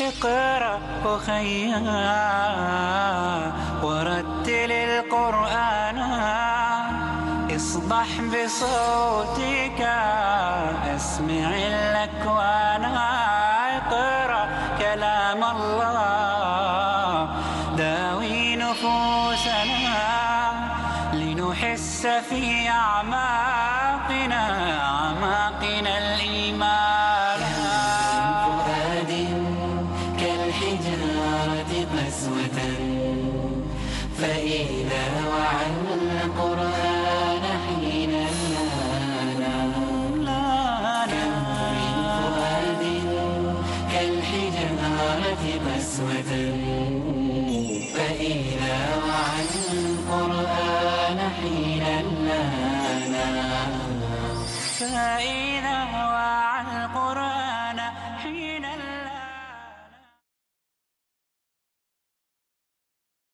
اقرأ أخيا ورتل القرآن. اصدح بصوتك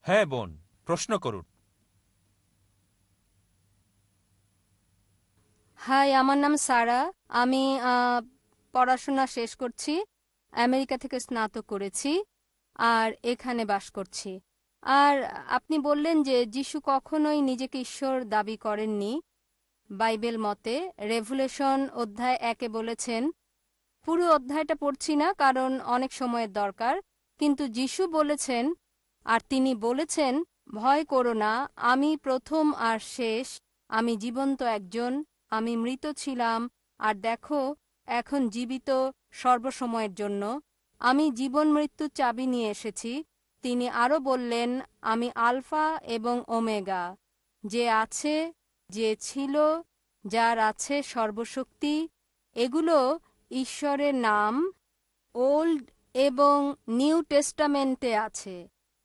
হ্যাঁ বোন, প্রশ্ন করুন। হাই, আমার নাম সারা। আমি পড়াশোনা শেষ করছি, আমেরিকা থেকে স্নাতক করেছি, আর এখানে বাস করছি। আর আপনি বললেন যে যিশু কখনোই নিজেকে ঈশ্বর দাবি করেননি। বাইবেল মতে রেভুলেশন অধ্যায় একে বলেছেন, পুরো অধ্যায়টা পড়ছি না কারণ অনেক সময়ের দরকার। কিন্তু যিশু বলেছেন আর তিনি বলেছেন, ভয় করো না, আমি প্রথম আর শেষ, আমি জীবন্ত একজন, আমি মৃত ছিলাম, আর দেখো, এখন জীবিত সর্বসময়ের জন্য। আমি জীবন মৃত্যুর চাবি নিয়ে এসেছি। তিনি আরও বললেন, আমি আলফা এবং ওমেগা, যে আছে, যে ছিল, যার আছে সর্বশক্তি, এগুলো ঈশ্বরের নাম, ওল্ড এবং নিউ টেস্টামেন্টে আছে।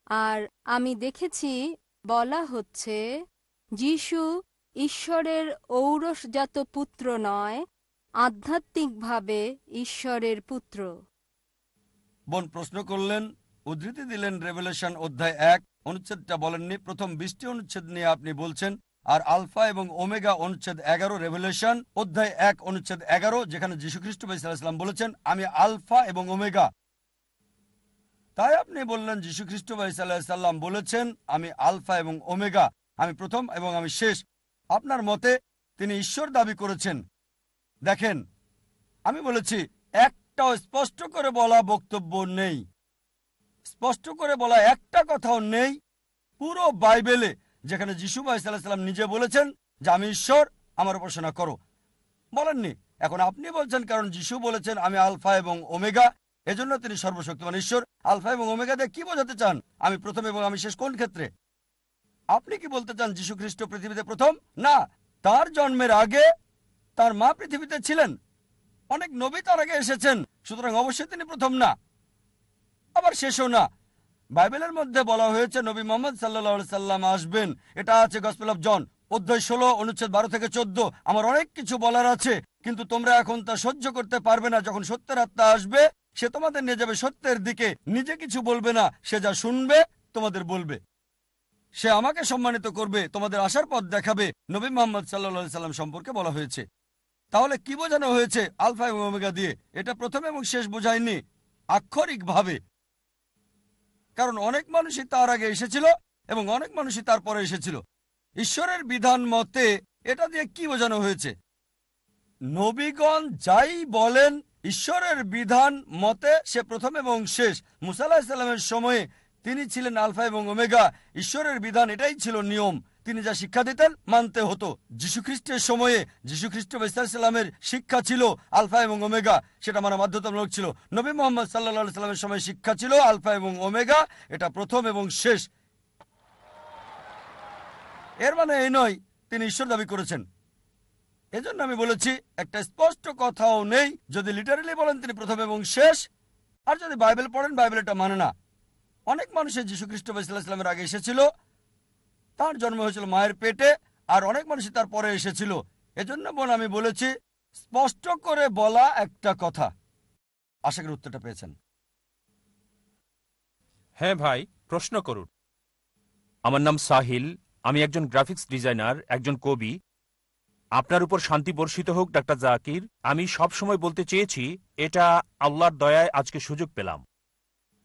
আর আমি দেখেছি, বলা হচ্ছে, যিশু ঈশ্বরের ঔরসজাত পুত্র নয়, আধ্যাত্মিকভাবে ঈশ্বরের পুত্র। বোন, প্রশ্ন করলেন, উদ্ধৃতি দিলেন রেভেলেশন অধ্যায় এক, অনুচ্ছেদটা বলেননি। প্রথম বিশটি অনুচ্ছেদ নিয়ে আপনি বলছেন, আর আলফা এবং ওমেগা অনুচ্ছেদ এগারো, রেভেলেশন অধ্যায় এক, অনুচ্ছেদ এগারো, যেখানে যীশুখ্রিস্ট ভাইসাল্লাম বলেছেন, আমি আলফা এবং ওমেগা তাই আপনি বললেন যীশুখ্রিস্ট ভাইসাল্লাম বলেছেন, আমি আলফা এবং ওমেগা, আমি প্রথম এবং আমি শেষ। আপনার মতে তিনি ঈশ্বর দাবি করেছেন? দেখেন, আমি বলেছি, একটাও স্পষ্ট করে বলা বক্তব্য নেই। স্পষ্ট করে বলা একটা কথাও নেই। পুরো বাইবেলে, যেখানে যিশু ভাইসাল্লাম নিজে বলেছেন যে, আমি ঈশ্বর, আমার উপাসনা করো। বলেননি। এখন আপনি বলছেন, কারণ যিশু বলেছেন, আমি আলফা এবং ওমেগা। এজন্য তিনি সর্বশক্তিমান ঈশ্বর, আলফা এবং ওমেগা দিয়ে কি বোঝাতে চান? আমি প্রথম এবং আমি শেষ কোন ক্ষেত্রে? আপনি কি বলতে চান যিশু খ্রিস্ট পৃথিবীতে প্রথম? না, তার জন্মের আগে তার মা পৃথিবীতে ছিলেন। অনেক নবী তার আগে এসেছেন, সুতরাং অবশ্যই তিনি প্রথম না। আবার শেষও না। বাইবেলের মধ্যে বলা হয়েছে, নবী মোহাম্মদ সাল্লা সাল্লাম আসবেন। এটা আছে গসপেল অফ জন অধ্যায় ষোলো, অনুচ্ছেদ বারো থেকে চোদ্দ। আমার অনেক কিছু বলার আছে। কিন্তু তোমরা এখন তা সহ্য করতে পারবে না। যখন সত্যের আত্মা আসবে, সে তোমাদের নিয়ে যাবে সত্যের দিকে। নিজে কিছু বলবে না, সে যা শুনবে, তোমাদের বলবে। সে আমাকে সম্মানিত করবে, তোমাদের আসার পথ দেখাবে, নবী মোহাম্মদ সাল্লা সাল্লাম সম্পর্কে বলা হয়েছে। তাহলে কি বোঝানো হয়েছে আলফা এবং ওমেগা দিয়ে? এটা প্রথম এবং শেষ বোঝায়নি, আক্ষরিকভাবে। কারণ অনেক মানুষই তার আগে এসেছিল এবং অনেক মানুষই তারপরে এসেছিল। ঈশ্বরের বিধান মতে এটা দিয়ে কি বোঝানো হয়েছে? নবীগণ যাই বলেন, ঈশ্বরের বিধান মতে সে প্রথম এবং শেষ। মুসাল্লাহ সাল্লামের সময়ে তিনি ছিলেন আলফা এবং ওমেগা। ঈশ্বরের বিধান এটাই ছিল নিয়ম। তিনি যা শিক্ষা দিতেন মানতে হতো। যীশু খ্রিস্টের সময়ে যীশু খ্রিস্ট ইসলামের শিক্ষা ছিল আলফা এবং ওমেগা। সেটা মানা বাধ্যতামূলক ছিল। নবী মোহাম্মদ সাল্লা সাল্লামের সময় শিক্ষা ছিল আলফা এবং ওমেগা। এটা প্রথম এবং শেষ। এর মানে এই নয়, তিনি ঈশ্বর দাবি করেছেন। এজন্য আমি বলেছি, একটা স্পষ্ট কথাও নেই। যদি লিটারেলি বলেন তিনি প্রথম এবং শেষ, আর যদি বাইবেল পড়েন, বাইবেল এটা মানে না। অনেক মানুষের যীশু খ্রিস্ট ইসলামের আগে এসেছিল, তার জন্ম হয়েছিল মায়ের পেটে, আর অনেক মানুষই তার পরে এসেছিল। এজন্য বোন আমি বলেছি, স্পষ্ট করে বলা একটা কথা। আশা করি উত্তরটা পেয়েছেন। হ্যাঁ ভাই, প্রশ্ন করুন। আমার নাম সাহিল, আমি একজন গ্রাফিক্স ডিজাইনার একজন কবি আপনার উপর শান্তি বর্ষিত হোক ডাক্তার জাকির। আমি সব সময় বলতে চেয়েছি এটা আল্লাহর দয়ায় আজকে সুযোগ পেলাম।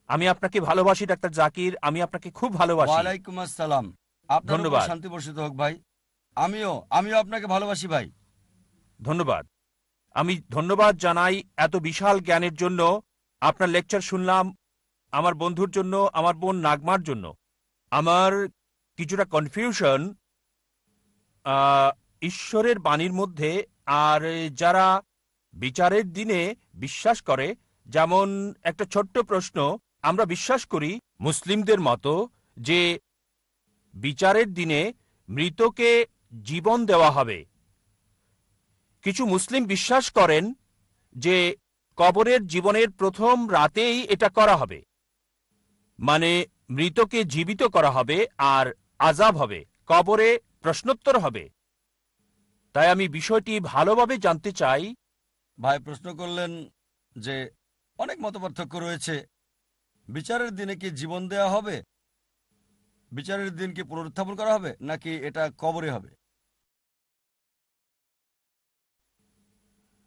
আমি আপনাকে ভালোবাসি ডাক্তার জাকির। আমি আপনাকে খুব ভালোবাসি। ওয়ালাইকুম আসসালাম। আপনার উপর ধন্যবাদ। শান্তি বর্ষিত হোক ভাই। আমিও আমিও আপনাকে ভালোবাসি ভাই। ধন্যবাদ। আমি ধন্যবাদ জানাই এত বিশাল জ্ঞানের জন্য। আপনার লেকচার শুনলাম আমার বন্ধুর জন্য আমার বোন নাগমার জন্য। আমার কিছুটা কনফিউশন ঈশ্বরের বাণীর মধ্যে আর যারা বিচারের দিনে বিশ্বাস করে, যেমন একটা ছোট্ট প্রশ্ন, আমরা বিশ্বাস করি মুসলিমদের মতো যে বিচারের দিনে মৃতকে জীবন দেওয়া হবে। কিছু মুসলিম বিশ্বাস করেন যে কবরের জীবনের প্রথম রাতেই এটা করা হবে। মানে মৃতকে জীবিত করা হবে আর আজাব হবে, কবরে প্রশ্নোত্তর হবে। তাই আমি বিষয়টি ভালোভাবে জানতে চাই। ভাই প্রশ্ন করলেন যে অনেক মতপার্থক্য রয়েছে। বিচারের দিনে কি জীবন দেয়া হবে? বিচারের দিন কি পুনরুত্থাপন করা হবে নাকি এটা কবরে হবে?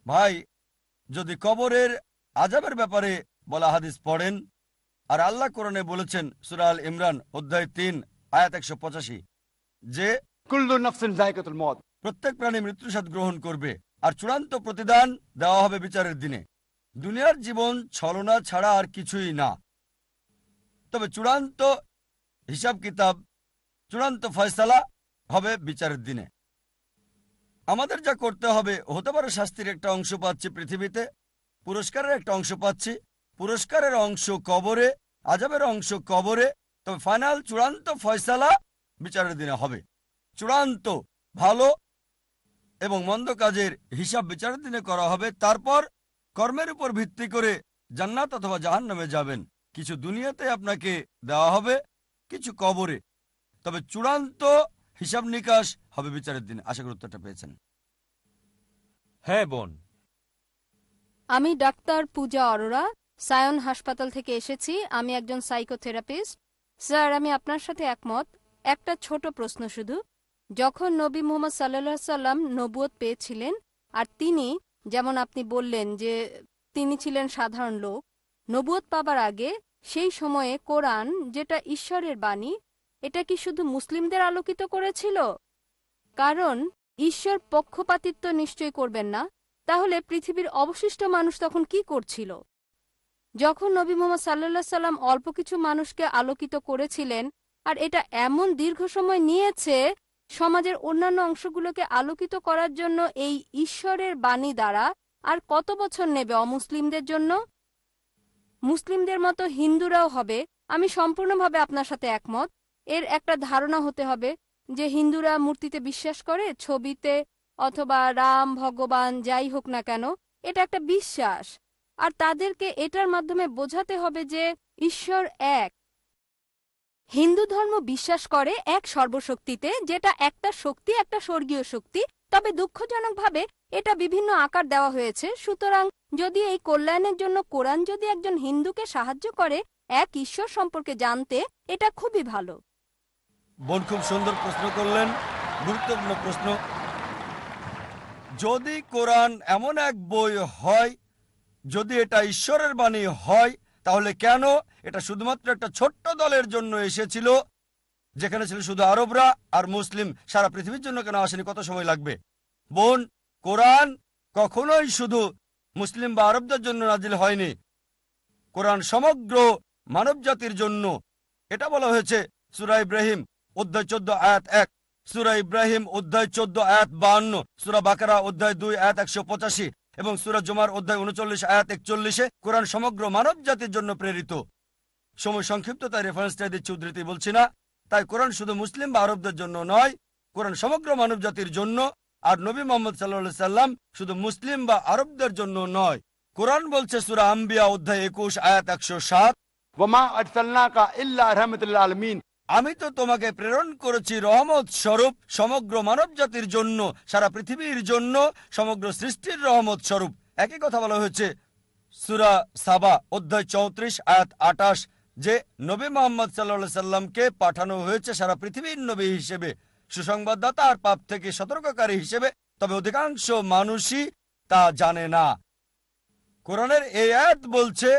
ভাই যদি কবরের আজাবের ব্যাপারে বলা হাদিস পড়েন আর আল্লাহ কোরআনে বলেছেন সুরাল ইমরান অধ্যায় তিন আয়াত একশো পঁচাশি যে. প্রত্যেক প্রাণী মৃত্যুর গ্রহণ করবে। আর চূড়ান্ত প্রতিদান দেওয়া হবে বিচারের দিনে। দুনিয়ার জীবন ছলনা ছাড়া আর কিছুই না। তবে চূড়ান্ত হিসাব কিতাব, চূড়ান্ত ফয়সালা হবে বিচারের দিনে। আমাদের যা করতে হবে, হতে পারে শাস্তির একটা অংশ পাচ্ছি পৃথিবীতে, পুরস্কারের একটা অংশ পাচ্ছি। পুরস্কারের অংশ কবরে আজাবের অংশ কবরে, তবে ফাইনাল চূড়ান্ত ফয়সালা বিচারের দিনে হবে। চূড়ান্ত, ভালো এবং মন্দ কাজের হিসাব বিচারের দিনে করা হবে। তারপর কর্মের উপর ভিত্তি করে জান্নাত অথবা জাহান নামে যাবেন। কিছু দুনিয়াতে আপনাকে দেওয়া হবে কিছু কবরে। তবে চূড়ান্ত হিসাব নিকাশ হবে বিচারের দিনে। আশা করি উত্তরটা পেয়েছেন। হ্যাঁ বোন। আমি ডাক্তার পূজা অরোরা সায়ন হাসপাতাল থেকে এসেছি। আমি একজন সাইকোথেরাপিস্ট। স্যার আমি আপনার সাথে একমত। একটা ছোট প্রশ্ন শুধু। যখন নবী মোহাম্মদ সাল্লাহ সাল্লাম নবুয়ত পেয়েছিলেন, আর তিনি, যেমন আপনি বললেন যে তিনি ছিলেন সাধারণ লোক নবুয়ত পাবার আগে সেই সময়ে কোরআন যেটা ঈশ্বরের বাণী, এটা কি শুধু মুসলিমদের আলোকিত করেছিল? কারণ ঈশ্বর পক্ষপাতিত্ব নিশ্চয় করবেন না, তাহলে পৃথিবীর অবশিষ্ট মানুষ তখন কি করছিল? যখন নবী মোহাম্মদ সাল্লাহ সাল্লাম অল্প কিছু মানুষকে আলোকিত করেছিলেন, আর এটা এমন দীর্ঘ সময় নিয়েছে সমাজের অন্যান্য অংশগুলোকে আলোকিত করার জন্য এই ঈশ্বরের বাণী দ্বারা আর কত বছর নেবে অমুসলিমদের জন্য? মুসলিমদের মতো হিন্দুরাও হবে। আমি সম্পূর্ণভাবে আপনার সাথে একমত। এর একটা ধারণা হতে হবে যে হিন্দুরা মূর্তিতে বিশ্বাস করে, ছবিতে অথবা রাম, ভগবান, যাই হোক না কেন, এটা একটা বিশ্বাস। আর তাদেরকে এটার মাধ্যমে বোঝাতে হবে যে ঈশ্বর এক। হিন্দু ধর্ম বিশ্বাস করে এক সর্বশক্তিতে, যেটা একটা শক্তি, একটা স্বর্গীয় শক্তি। তবে দুঃখজনকভাবে এটা বিভিন্ন আকার দেওয়া হয়েছে। সুতরাং যদি এই কল্যাণের জন্য কোরআন যদি একজন হিন্দুকে সাহায্য করে এক ঈশ্বর সম্পর্কে জানতে, এটা খুবই ভালো। বোন খুব সুন্দর প্রশ্ন করলেন, গুরুত্বপূর্ণ প্রশ্ন। যদি কোরআন এমন এক বই হয়, যদি এটা ঈশ্বরের বাণী হয় তাহলে কেন এটা শুধুমাত্র একটা ছোট্ট দলের জন্য এসেছিল? যেখানে ছিল শুধু আরবরা আর মুসলিম। সারা পৃথিবীর জন্য কেন আসেনি? কত সময় লাগবে? বোন, কোরআন কখনোই শুধু মুসলিম বা আরবদের জন্য নাজিল হয়নি। কোরআন সমগ্র মানব জাতির জন্য। এটা বলা হয়েছে সুরা ইব্রাহিম, অধ্যায় চোদ্দ, আয়াত এক। সুরা ইব্রাহিম, অধ্যায় চোদ্দ, আয়াত বাহান্ন। সুরা বাকারা, অধ্যায় দুই, আয়াত একশো পঁচাশি। এবং সুরাজ জুমার অধ্যায় উনচল্লিশ, আয়াত একচল্লিশে কোরআন সমগ্র মানব জাতির জন্য প্রেরিত। সময় সংক্ষিপ্ত তাই রেফারেন্সটা দিচ্ছি, উদ্ধৃতি বলছি না। তাই কোরআন শুধু মুসলিম বা আরবদের জন্য নয়, কোরআন সমগ্র মানব জাতির জন্য। আর নবী মোহাম্মদ সাল্লা সাল্লাম শুধু মুসলিম বা আরবদের জন্য নয়। কোরআন বলছে সুরা আম্বিয়া অধ্যায় একুশ, আয়াত একশো সাত। কা আমি তো তোমাকে প্রেরণ করেছি রহমত স্বরূপ, সমগ্র মানব জাতির জন্য, সারা পৃথিবীর জন্য, সমগ্র সৃষ্টির রহমত স্বরূপ। একই কথা বলা হয়েছে। সুরা সাবা, অধ্যায় চৌত্রিশ, আয়াত আটাশ যে নবী মোহাম্মদ সাল্লা সাল্লামকে পাঠানো হয়েছে সারা পৃথিবীর নবী হিসেবে, সুসংবাদদাতা আর পাপ থেকে সতর্ককারী হিসেবে, তবে অধিকাংশ মানুষই তা জানে না। কোরআনের এই আয়াত বলছে,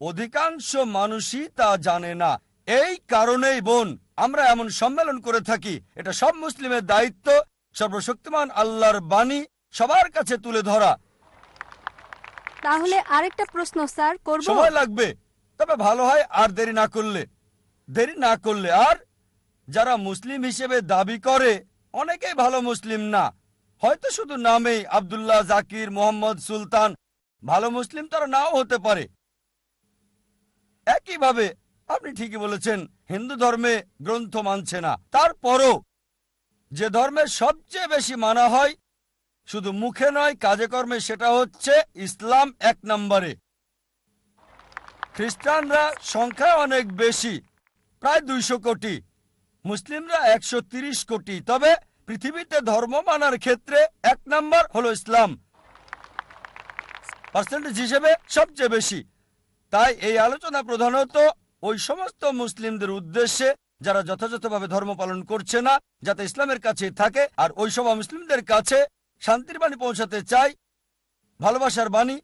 অধিকাংশ মানুষই তা জানে না। এই কারণেই বোন আমরা এমন সম্মেলন করে থাকি। এটা সব মুসলিমের দায়িত্ব সর্বশক্তিমান আল্লাহর বাণী সবার কাছে তুলে ধরা। তাহলে আরেকটা প্রশ্ন স্যার করব? সময় লাগবে তবে ভালো হয় আর দেরি না করলে। দেরি না করলে আর যারা মুসলিম হিসেবে দাবি করে অনেকেই ভালো মুসলিম না। হয়তো শুধু নামেই আব্দুল্লাহ জাকির মোহাম্মদ সুলতান ভালো মুসলিম তারা নাও হতে পারে। একইভাবে আপনি ঠিকই বলেছেন, হিন্দু ধর্মে গ্রন্থ মানছে না। তারপরও যে ধর্মে সবচেয়ে বেশি মানা হয়, শুধু মুখে নয়, কাজে কর্মে, সেটা হচ্ছে ইসলাম এক নম্বরে। খ্রিস্টানরা সংখ্যা অনেক বেশি, প্রায় দুইশো কোটি। মুসলিমরা একশো তিরিশ কোটি। তবে পৃথিবীতে ধর্ম মানার ক্ষেত্রে এক নম্বর হলো ইসলাম। পার্সেন্টেজ হিসেবে সবচেয়ে বেশি। তাই এই আলোচনা প্রধানত ওই সমস্ত মুসলিমদের উদ্দেশ্যে যারা যথাযথভাবে ধর্ম পালন করছে না, যাতে ইসলামের কাছে থাকে, আর ওই সব মুসলিমদের কাছে শান্তির বাণী পৌঁছাতে চাই ভালোবাসার বাণী,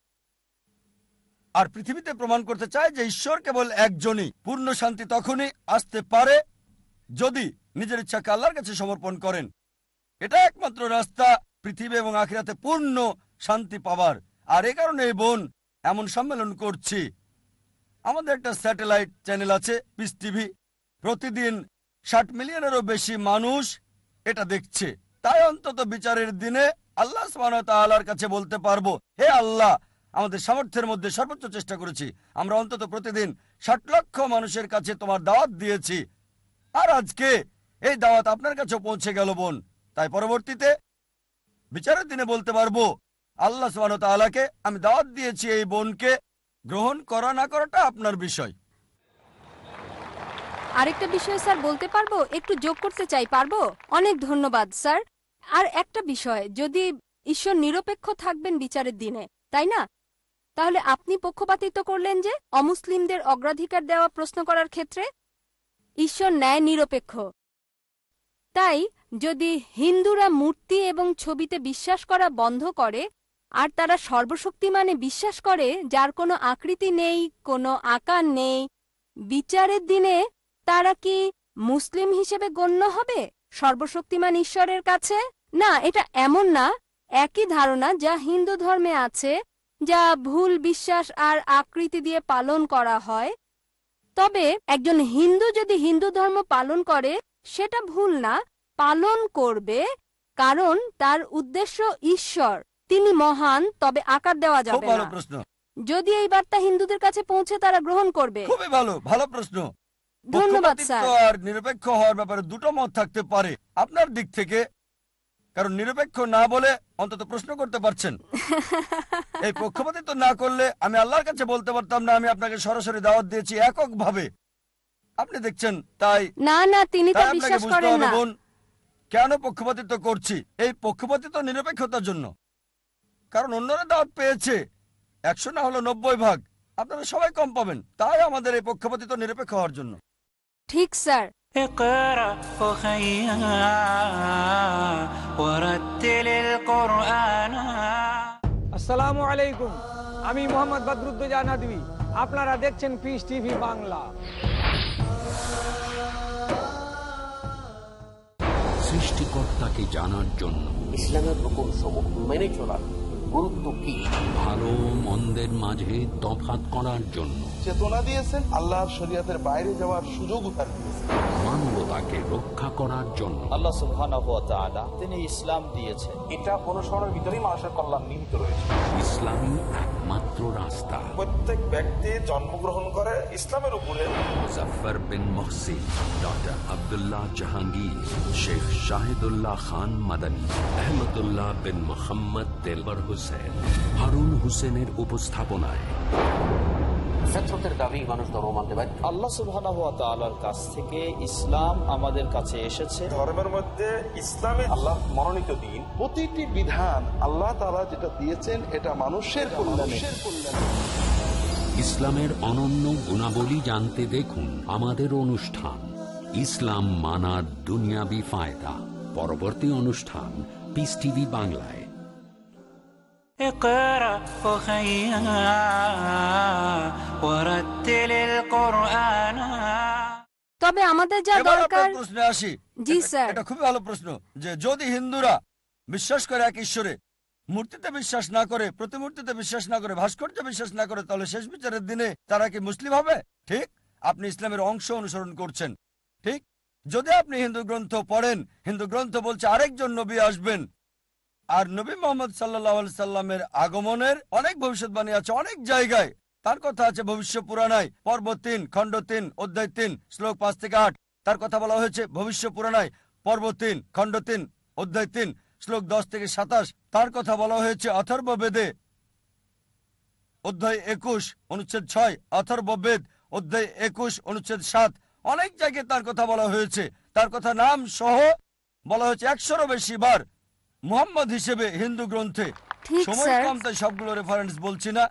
আর পৃথিবীতে প্রমাণ করতে চায় যে ঈশ্বর কেবল একজনই। পূর্ণ শান্তি তখনই আসতে পারে যদি নিজের ইচ্ছাকে আল্লাহর কাছে সমর্পণ করেন। এটা একমাত্র রাস্তা পৃথিবী এবং আখিরাতে পূর্ণ শান্তি পাবার আর এ কারণে বোন, এমন সম্মেলন করছি। আমাদের একটা স্যাটেলাইট চ্যানেল আছে, পিস টিভি। প্রতিদিন ষাট মিলিয়নেরও বেশি মানুষ এটা দেখছে। তাই অন্তত বিচারের দিনে আল্লাহ তাআলার কাছে বলতে পারব, হে আল্লাহ, আমাদের সামর্থ্যের মধ্যে সর্বোচ্চ চেষ্টা করেছি। আমরা অন্তত প্রতিদিন ষাট লক্ষ মানুষের কাছে তোমার দাওয়াত দিয়েছি। আর আজকে এই দাওয়াত আপনার কাছে পৌঁছে গেল, বোন। তাই পরবর্তীতে বিচারের দিনে বলতে পারব, আল্লাহ সুবাহ আমি দাওয়াত দিয়েছি এই বোনকে গ্রহণ করা না করাটা আপনার বিষয়। আরেকটা বিষয়, স্যার, বলতে পারব? একটু যোগ করতে চাই, পারব? অনেক ধন্যবাদ, স্যার। আর একটা বিষয়, যদি ঈশ্বর নিরপেক্ষ থাকবেন বিচারের দিনে, তাই না? তাহলে আপনি পক্ষপাতিত্ব করলেন যে অমুসলিমদের অগ্রাধিকার দেওয়া প্রশ্ন করার ক্ষেত্রে? ঈশ্বর ন্যায় নিরপেক্ষ। তাই যদি হিন্দুরা মূর্তি এবং ছবিতে বিশ্বাস করা বন্ধ করে আর তারা সর্বশক্তিমানে বিশ্বাস করে, যার কোনো আকৃতি নেই, কোনো আকার নেই। বিচারের দিনে তারা কি মুসলিম হিসেবে গণ্য হবে? সর্বশক্তিমান ঈশ্বরের কাছে? না, এটা এমন না। একই ধারণা যা হিন্দু ধর্মে আছে, যা ভুল বিশ্বাস আর আকৃতি দিয়ে পালন করা হয়। তবে একজন হিন্দু যদি হিন্দু ধর্ম পালন করে, সেটা ভুল না, পালন করবে, কারণ তার উদ্দেশ্য ঈশ্বর। তিনি মহান তবে আকার দেওয়া খুব যাবে ভালো না। প্রশ্ন। যদি এই বার্তা হিন্দুদের কাছে পৌঁছে তারা গ্রহণ করবে। খুবই ভালো ভালো প্রশ্ন। ধন্যবাদ পক্ষপাতিত্ব স্যার। আর নিরপেক্ষ হওয়ার ব্যাপারে দুটো মত থাকতে পারে আপনার দিক থেকে। কারণ নিরপেক্ষ না বলে অন্তত প্রশ্ন করতে পারছেন। এই পক্ষপাতিত্ব না করলে আমি আল্লাহর কাছে বলতে পারতাম না আমি আপনাকে সরাসরি দাওয়াত দিয়েছি এককভাবে। আপনি দেখছেন তাই না না তিনি তা তাই আপনাকে বিশ্বাস বুঝতে করেন হবে না। বোন কেন পক্ষপাতিত্ব করছি? এই পক্ষপাতিত্ব নিরপেক্ষতার জন্য। কারণ অন্যরা দাওয়াত পেয়েছে। একশো না হলো নব্বই ভাগ। আপনারা সবাই কম পাবেন। তাই আমাদের এই পক্ষপাতিত নিরপেক্ষ হওয়ার জন্য। ঠিক স্যার। আসসালামু আলাইকুম। আমি মোহাম্মদ বদরুদ্দোজা নদী আপনারা দেখছেন পিস টিভি বাংলা। সৃষ্টিকর্তাকে জানার জন্য ইসলামের রকম সমূহ মেনে চলা গুরুত্ব কি? ভালো মন্দের মাঝে তফাৎ করার জন্য। চেতনা দিয়েছেন আল্লাহর শরীয়তের বাইরে যাওয়ার তার দিয়েছেন। মানবতাকে রক্ষা করার জন্য। আল্লাহ সুবহানাহু ওয়া তাআলা তিনি ইসলাম দিয়েছেন। এটা অনুসরণের ভিতরেই মানুষের কল্যাণ নিহিত রয়েছে। ইসলামী একমাত্র রাস্তা। প্রত্যেক ব্যক্তি জন্মগ্রহণ করে ইসলামের উপরে। মুজফার বিন মহসিন ডক্টর আব্দুল্লাহ জাহাঙ্গীর শেখ শাহিদুল্লাহ খান মাদানী আহমদুল্লাহ বিন মোহাম্মদ তেলবর হুসেন হারুন হুসেনের উপস্থাপনায়। ফেতরতের দাবি মানুষ ধর্ম মানতে বাধ্য আল্লাহ সুবহানাহু ওয়া তাআলার কাছ থেকে ইসলাম আমাদের কাছে এসেছে। ধর্মের মধ্যে ইসলামে আল্লাহ মনোনীত দিন। প্রতিটি বিধান আল্লাহ তাআলা যেটা দিয়েছেন এটা মানুষের কল্যাণে। ইসলামের অনন্য গুণাবলী জানতে দেখুন আমাদের অনুষ্ঠান ইসলাম মানার দুনিয়াবি ফায়দা। পরবর্তী অনুষ্ঠান পিস টিভি বাংলায়। اقرأ أخيا ورتل القرآن তবে আমাদের যা এবার দরকার আপনার প্রশ্নে আসি জি, এটা- স্যার। এটা খুবই ভালো প্রশ্ন যে যদি হিন্দুরা বিশ্বাস করে এক ঈশ্বরে মূর্তিতে বিশ্বাস না করে প্রতিমূর্তিতে বিশ্বাস না করে ভাস্কর্যে বিশ্বাস না করে তাহলে শেষ বিচারের দিনে তারা কি মুসলিম হবে ঠিক আপনি ইসলামের অংশ অনুসরণ করছেন ঠিক যদি আপনি হিন্দু গ্রন্থ পড়েন হিন্দু গ্রন্থ বলছে আরেকজন নবী আসবেন আর নবী মোহাম্মদ সাল্লাহ সাল্লামের আগমনের অনেক ভবিষ্যৎবাণী আছে, অনেক জায়গায়। তার কথা আছে ভবিষ্য পুরাণায়, পর্ব তিন, খণ্ড তিন, অধ্যায় তিন, শ্লোক পাঁচ থেকে আট। তার কথা বলা হয়েছে ভবিষ্য পুরাণায়, পর্ব তিন, খণ্ড তিন, অধ্যায় তিন, শ্লোক দশ থেকে সাতাশ। তার কথা বলা হয়েছে অথর্ব বেদে অধ্যায় একুশ, অনুচ্ছেদ ছয় অথর্ব বেদ অধ্যায় একুশ, অনুচ্ছেদ সাত। অনেক জায়গায় তার কথা বলা হয়েছে। তার কথা নাম সহ বলা হয়েছে একশোরও বেশি বার। মোহাম্মদ হিসেবে হিন্দু গ্রন্থে সময় কম তাই সবগুলো রেফারেন্স বলছি না।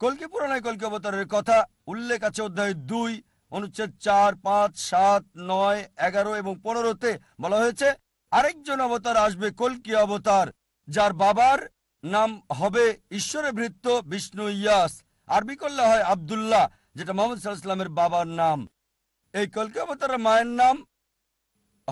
কলকি পুরাণায় কলকি অবতারের কথা উল্লেখ আছে অধ্যায় দুই অনুচ্ছেদ চার পাঁচ সাত নয় এগারো এবং পনেরোতে বলা হয়েছে আরেকজন অবতার আসবে কলকি অবতার যার বাবার নাম হবে ঈশ্বরে ভৃত্য বিষ্ণু ইয়াস আরবি করলে হয় আবদুল্লাহ যেটা মোহাম্মদ সাল্লাহামের বাবার নাম। এই কলকি অবতারের মায়ের নাম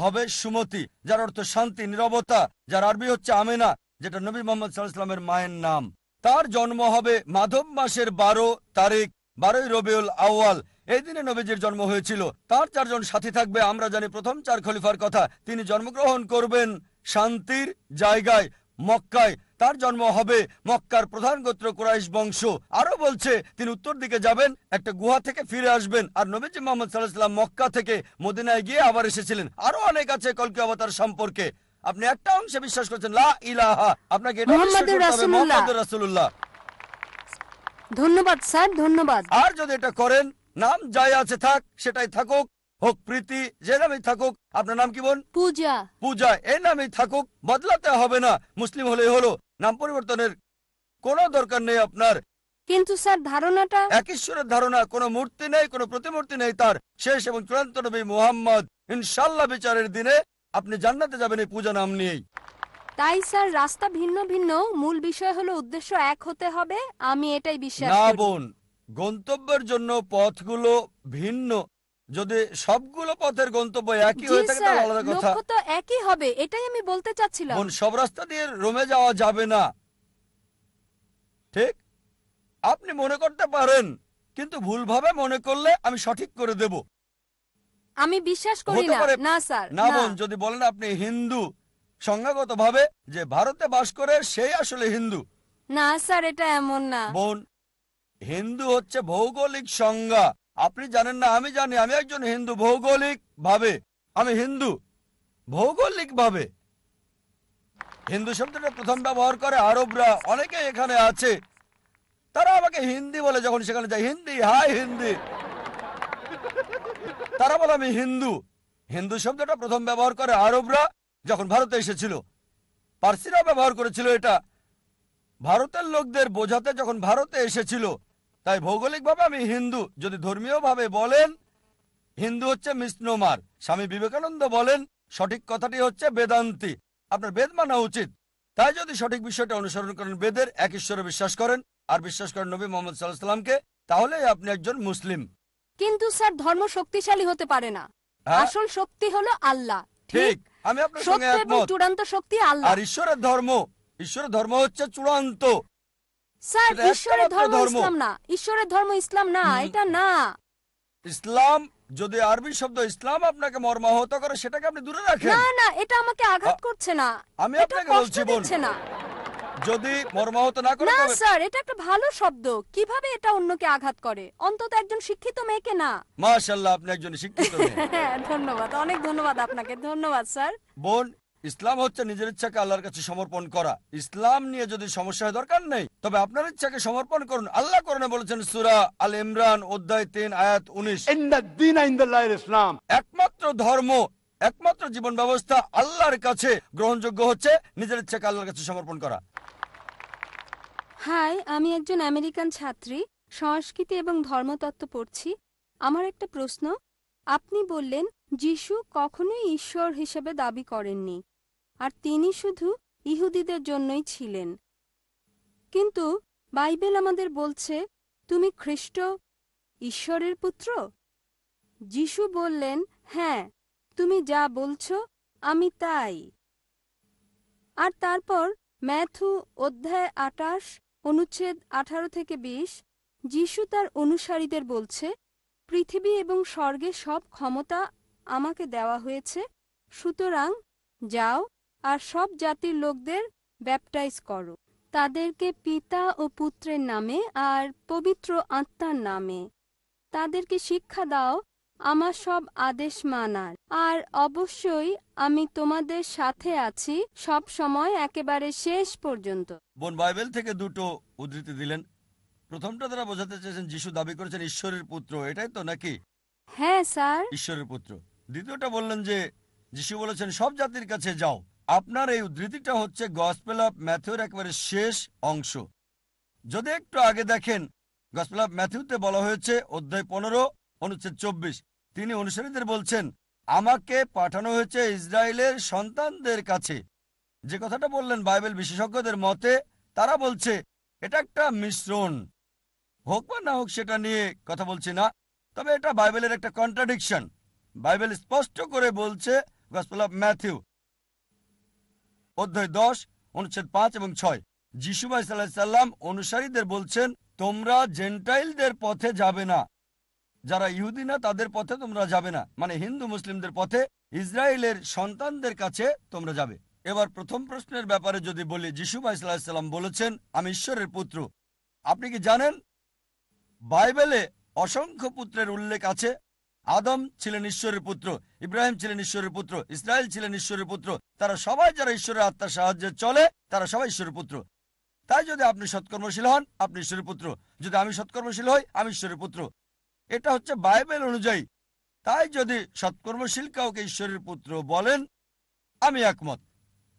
হবে সুমতি, যার অর্থ শান্তি, নিরবতা। যার আরবি হচ্ছে আমেনা, যেটা নবী মোহাম্মদ সাল্লাহামের মায়ের নাম। তার জন্ম হবে মাধব মাসের বারো তারিখ, বারোই রবিউল আউয়াল। এই দিনে নবীজির জন্ম হয়েছিল। তার চারজন সাথী থাকবে, আমরা জানি প্রথম চার খলিফার কথা। তিনি জন্মগ্রহণ করবেন শান্তির জায়গায়। মক্কায়। তার জন্ম হবে মক্কার প্রধান গোত্র কুরাইশ বংশ। আরও বলছে তিনি উত্তর দিকে যাবেন একটা গুহা থেকে ফিরে আসবেন। আর নবীজি মোহাম্মদ সাল্লাহাম মক্কা থেকে মদিনায় গিয়ে আবার এসেছিলেন। আরও অনেক আছে কলকি অবতার সম্পর্কে। আপনি একটা অংশে বিশ্বাস করছেন লা ইলাহা। আপনাকে রাসূলুল্লাহ। ধন্যবাদ স্যার ধন্যবাদ। আর যদি এটা করেন নাম যাই আছে থাক সেটাই থাকুক। হোক প্রীতি যে নামেই থাকুক আপনার নাম কি বোন? পূজা। পূজা এই নামেই থাকুক বদলাতে হবে না। মুসলিম হলেই হলো। নাম পরিবর্তনের কোনো দরকার নেই আপনার। কিন্তু স্যার ধারণাটা? এক ঈশ্বরের ধারণা কোনো মূর্তি নেই কোনো প্রতিমূর্তি নেই তার। শেষ এবং চূড়ান্ত নবী মুহাম্মদ ইনশাল্লাহ বিচারের দিনে আপনি জান্নাতে যাবেন এই পূজা নাম নিয়েই। তাই স্যার রাস্তা ভিন্ন ভিন্ন। মূল বিষয় হলো উদ্দেশ্য এক হতে হবে। আমি এটাই বিশ্বাস না বোন গন্তব্যের জন্য পথগুলো ভিন্ন। যদি সবগুলো পথের গন্তব্য একই হয়ে থাকে তাহলে আলাদা কথা। লক্ষ্য তো একই হবে এটাই আমি বলতে চাচ্ছিলাম। বোন সব রাস্তা দিয়ে রোমে যাওয়া যাবে না। ঠিক? আপনি মনে করতে পারেন কিন্তু ভুলভাবে মনে করলে আমি সঠিক করে দেব। আমি বিশ্বাস করি না। না স্যার না বোন যদি বলেন আপনি হিন্দু সংজ্ঞাগত ভাবে যে ভারতে বাস করে সেই আসলে হিন্দু। না স্যার এটা এমন না। বোন হিন্দু হচ্ছে ভৌগোলিক সংজ্ঞা। আপনি জানেন না, আমি জানি, আমি একজন হিন্দু ভৌগোলিক ভাবে আমি হিন্দু ভৌগোলিক ভাবে হিন্দু শব্দটা প্রথম ব্যবহার করে আরবরা, অনেকে এখানে আছে, তারা আমাকে হিন্দি বলে যখন সেখানে যায়, হিন্দি, হাই হিন্দি। তারা বলে, আমি হিন্দু। হিন্দু শব্দটা প্রথম ব্যবহার করে আরবরা যখন ভারতে এসেছিল। পার্সিরাও ব্যবহার করেছিল এটা। ভারতের লোকদের বোঝাতে যখন ভারতে এসেছিল তাই ভৌগোলিকভাবে আমি হিন্দু। যদি ধর্মীয়ভাবে বলেন হিন্দু হচ্ছে মিসনোমার স্বামী বিবেকানন্দ বলেন সঠিক কথাটি হচ্ছে বেদান্তি। আপনার বেদ মানা উচিত। তাই যদি সঠিক বিষয়টা অনুসরণ করেন বেদের এক ঈশ্বরে বিশ্বাস করেন আর বিশ্বাস করেন নবী মোহাম্মদ সাল্লাহ সাল্লামকে তাহলে আপনি একজন মুসলিম। কিন্তু স্যার ধর্ম শক্তিশালী হতে পারে না। হ্যাঁ? আসল শক্তি হলো আল্লাহ। ঠিক আমি আপনার সঙ্গে চূড়ান্ত শক্তি আল্লাহ। আর ঈশ্বরের ধর্ম ঈশ্বরের ধর্ম হচ্ছে চূড়ান্ত। স্যার ঈশ্বরের ধর্ম ধর্ম। ইসলাম না। ঈশ্বরের ধর্ম ইসলাম না এটা না। ইসলাম যদি আরবি শব্দ ইসলাম আপনাকে মর্মাহত করে সেটাকে আপনি দূরে রাখেন। না না এটা আমাকে আঘাত করছে না। আমি আপনাকে বলছি বোন না। যদি মর্মাহত না করে না স্যার এটা একটা ভালো শব্দ। কীভাবে এটা অন্যকে আঘাত করে? অন্তত একজন শিক্ষিত মেয়েকে না। মাশাল্লাহ আপনি একজন শিক্ষিত মেয়ে। ধন্যবাদ অনেক ধন্যবাদ আপনাকে। ধন্যবাদ স্যার। বোন ইসলাম হচ্ছে নিজের ইচ্ছাকে আল্লাহর কাছে সমর্পণ করা। ইসলাম নিয়ে যদি সমস্যা দরকার নেই তবে আপনার ইচ্ছাকে সমর্পণ করুন। আল্লাহ করণে বলেছেন সুরা আল ইমরান অধ্যায় তিন আয়াত উনিশ। ইসলাম। একমাত্র ধর্ম একমাত্র জীবন ব্যবস্থা আল্লাহর কাছে গ্রহণযোগ্য হচ্ছে নিজের ইচ্ছাকে আল্লাহর কাছে সমর্পণ করা। হাই আমি একজন আমেরিকান ছাত্রী সংস্কৃতি এবং ধর্মতত্ত্ব পড়ছি। আমার একটা প্রশ্ন আপনি বললেন যিশু কখনোই ঈশ্বর হিসেবে দাবি করেননি। আর তিনি শুধু ইহুদিদের জন্যই ছিলেন। কিন্তু বাইবেল আমাদের বলছে, তুমি খ্রিস্ট, ঈশ্বরের পুত্র? যিশু বললেন হ্যাঁ তুমি যা বলছ, আমি তাই। আর তারপর ম্যাথু অধ্যায় আটাশ অনুচ্ছেদ আঠারো থেকে বিশ, যিশু তার অনুসারীদের বলছে, পৃথিবী এবং স্বর্গে সব ক্ষমতা আমাকে দেওয়া হয়েছে, সুতরাং যাও আর সব জাতির লোকদের ব্যাপটাইজ করো। তাদেরকে পিতা ও পুত্রের নামে আর পবিত্র আত্মার নামে। তাদেরকে শিক্ষা দাও আমার সব আদেশ মানার। আর অবশ্যই আমি তোমাদের সাথে আছি সব সময় একেবারে শেষ পর্যন্ত। বোন বাইবেল থেকে দুটো উদ্ধৃতি দিলেন। প্রথমটা তারা বোঝাতে চেয়েছেন যিশু দাবি করেছেন ঈশ্বরের পুত্র। এটাই তো নাকি? হ্যাঁ স্যার। ঈশ্বরের পুত্র। দ্বিতীয়টা বললেন যে যিশু বলেছেন সব জাতির কাছে যাও। আপনার এই উদ্ধৃতিটা হচ্ছে গসপেল অফ ম্যাথিউর একেবারে শেষ অংশ। যদি একটু আগে দেখেন গসপেল অফ ম্যাথিউতে বলা হয়েছে, অধ্যায় পনেরো, অনুচ্ছেদ চব্বিশ, তিনি অনুসারীদের বলছেন, আমাকে পাঠানো হয়েছে ইসরায়েলের সন্তানদের কাছে। যে কথাটা বললেন বাইবেল বিশেষজ্ঞদের মতে, তারা বলছে, এটা একটা মিশ্রণ। হোক বা না হোক সেটা নিয়ে কথা বলছি না, তবে এটা বাইবেলের একটা কন্ট্রাডিকশন বাইবেল স্পষ্ট করে বলছে গসপেল অফ ম্যাথিউ অধ্যায় দশ, অনুচ্ছেদ পাঁচ এবং ছয়। যিশুবাই সাল্লাম অনুসারীদের বলছেন, তোমরা জেন্টাইলদের পথে যাবে না। যারা ইহুদি না, তাদের পথে তোমরা যাবে না। মানে হিন্দু মুসলিমদের পথে ইসরায়েলের সন্তানদের কাছে তোমরা যাবে। এবার প্রথম প্রশ্নের ব্যাপারে যদি বলি যিশুবাই সাল্লাম বলেছেন, আমি ঈশ্বরের পুত্র। আপনি কি জানেন? বাইবেলে অসংখ্য পুত্রের উল্লেখ আছে। আদম ছিলেন ঈশ্বরের পুত্র, ইব্রাহিম ছিলেন ঈশ্বরের পুত্র, ইসরায়েল ছিলেন ঈশ্বরের পুত্র, তারা সবাই যারা ঈশ্বরের আত্মার সাহায্যে চলে, তারা সবাই ঈশ্বরের পুত্র। তাই যদি আপনি সৎকর্মশীল হন, আপনি ঈশ্বরের পুত্র। যদি আমি সৎকর্মশীল হই, আমি ঈশ্বরের পুত্র। এটা হচ্ছে বাইবেল অনুযায়ী। তাই যদি সৎকর্মশীল কাউকে ঈশ্বরের পুত্র বলেন, আমি একমত।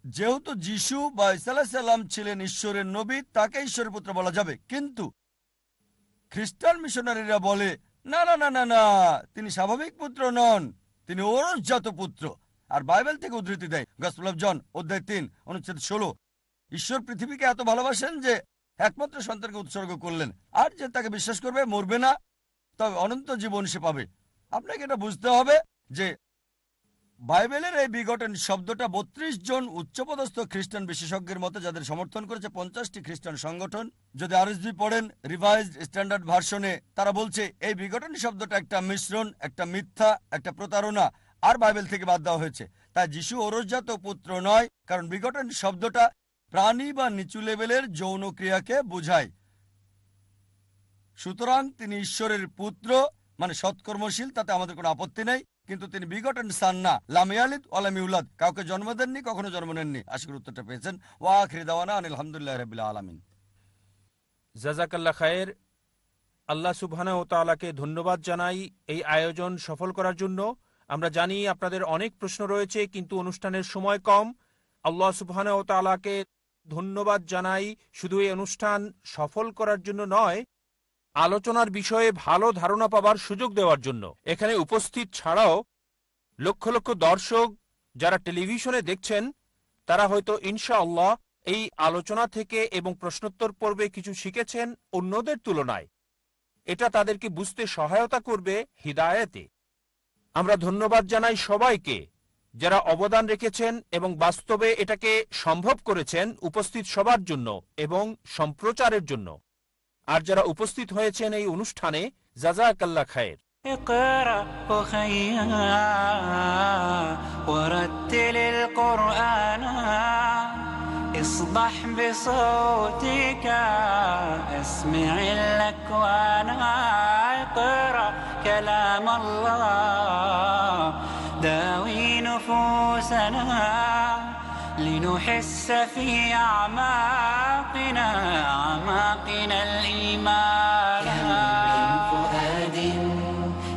যেহেতু যিশু বা ইসাল্লাহ সাল্লাম ছিলেন ঈশ্বরের নবী, তাকে ঈশ্বরের পুত্র বলা যাবে। কিন্তু খ্রিস্টান মিশনারিরা বলে না না না না না। তিনি স্বাভাবিক পুত্র নন। তিনি ওরজাত পুত্র। আর বাইবেল থেকে উদ্ধৃতি দেয়। গসপেল জন, অধ্যায় তিন, অনুচ্ছেদ ষোলো। ঈশ্বর পৃথিবীকে এত ভালোবাসেন যে একমাত্র সন্তানকে উৎসর্গ করলেন। আর যে তাকে বিশ্বাস করবে, মরবে না। তবে অনন্ত জীবন সে পাবে। আপনাকে এটা বুঝতে হবে যে বাইবেলের এই বিঘটন শব্দটা বত্রিশ জন উচ্চপদস্থ খ্রিস্টান বিশেষজ্ঞের মতে যাদের সমর্থন করেছে পঞ্চাশটি খ্রিস্টান সংগঠন, যদি আরএসবি পড়েন রিভাইজড স্ট্যান্ডার্ড ভার্সনে, তারা বলছে এই বিঘটন শব্দটা একটা মিশ্রণ, একটা মিথ্যা, একটা প্রতারণা, আর বাইবেল থেকে বাদ দেওয়া হয়েছে। তাই যিশু ওরসজাত পুত্র নয়, কারণ বিঘটন শব্দটা প্রাণী বা নিচু লেভেলের যৌন ক্রিয়াকে বোঝায়। সুতরাং তিনি ঈশ্বরের পুত্র মানে সৎকর্মশীল, তাতে আমাদের কোনো আপত্তি নেই। কিন্তু তিনি বিগটেন সান না লামিয়ালিদ ওলামিউলাদ কাউকে জন্ম দেননি, কখনো জন্ম নেননি। আশা করি উত্তরটা পেয়েছেন। ওয়া খিদাওয়ানা আলহামদুলিল্লাহ রবিল্লা আলমিন। জাজাকাল্লা খায়ের। আল্লাহ সুবহানা ও তালাকে ধন্যবাদ জানাই এই আয়োজন সফল করার জন্য। আমরা জানি আপনাদের অনেক প্রশ্ন রয়েছে, কিন্তু অনুষ্ঠানের সময় কম। আল্লাহ সুবহানা ও তালাকে ধন্যবাদ জানাই। শুধু এই অনুষ্ঠান সফল করার জন্য নয় আলোচনার বিষয়ে ভালো ধারণা পাবার সুযোগ দেওয়ার জন্য। এখানে উপস্থিত ছাড়াও লক্ষ লক্ষ দর্শক যারা টেলিভিশনে দেখছেন, তারা হয়তো ইনশাআল্লাহ এই আলোচনা থেকে এবং প্রশ্নোত্তর পর্বে কিছু শিখেছেন অন্যদের তুলনায়। এটা তাদেরকে বুঝতে সহায়তা করবে হিদায়েতে। আমরা ধন্যবাদ জানাই সবাইকে যারা অবদান রেখেছেন এবং বাস্তবে এটাকে সম্ভব করেছেন উপস্থিত সবার জন্য এবং সম্প্রচারের জন্য। আর যারা উপস্থিত হয়েছেন এই অনুষ্ঠানে জাজাকাল্লা খায়ের اقرأ أخيا ورتل القرآن اصبح بصوتك اسمع الأكوان اقرأ كلام الله داوي نفوسنا لنحس في أعماقنا أعماقنا الإيمان. كم من فؤاد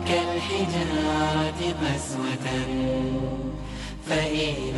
كالحجارة قسوة فإذا